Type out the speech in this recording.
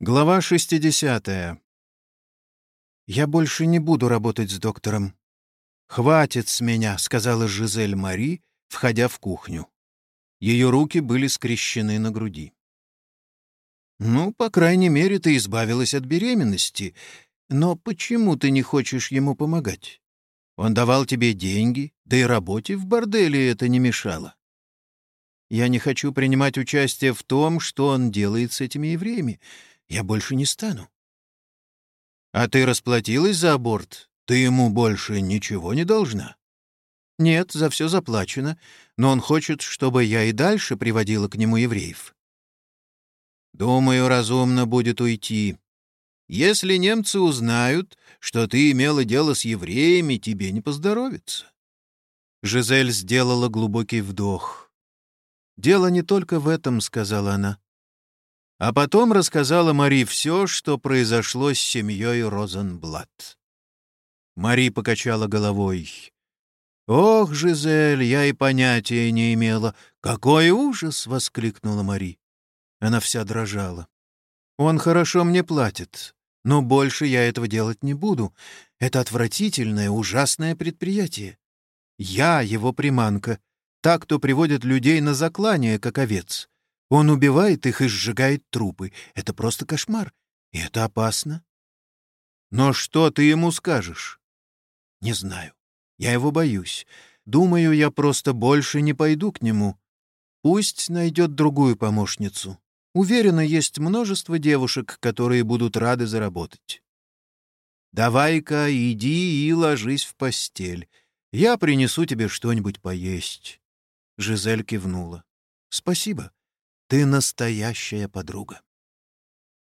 Глава 60. «Я больше не буду работать с доктором. Хватит с меня», — сказала Жизель Мари, входя в кухню. Ее руки были скрещены на груди. «Ну, по крайней мере, ты избавилась от беременности. Но почему ты не хочешь ему помогать? Он давал тебе деньги, да и работе в борделе это не мешало. Я не хочу принимать участие в том, что он делает с этими евреями. Я больше не стану. А ты расплатилась за аборт? Ты ему больше ничего не должна? Нет, за все заплачено, но он хочет, чтобы я и дальше приводила к нему евреев. Думаю, разумно будет уйти. Если немцы узнают, что ты имела дело с евреями, тебе не поздоровится. Жизель сделала глубокий вдох. «Дело не только в этом», — сказала она. А потом рассказала Мари все, что произошло с семьей Розенблат. Мари покачала головой. «Ох, Жизель, я и понятия не имела. Какой ужас!» — воскликнула Мари. Она вся дрожала. «Он хорошо мне платит, но больше я этого делать не буду. Это отвратительное, ужасное предприятие. Я его приманка, так, кто приводит людей на заклание, как овец. Он убивает их и сжигает трупы. Это просто кошмар. И это опасно. Но что ты ему скажешь? Не знаю. Я его боюсь. Думаю, я просто больше не пойду к нему. Пусть найдет другую помощницу. Уверена, есть множество девушек, которые будут рады заработать. Давай-ка иди и ложись в постель. Я принесу тебе что-нибудь поесть. Жизель кивнула. Спасибо. Ты настоящая подруга.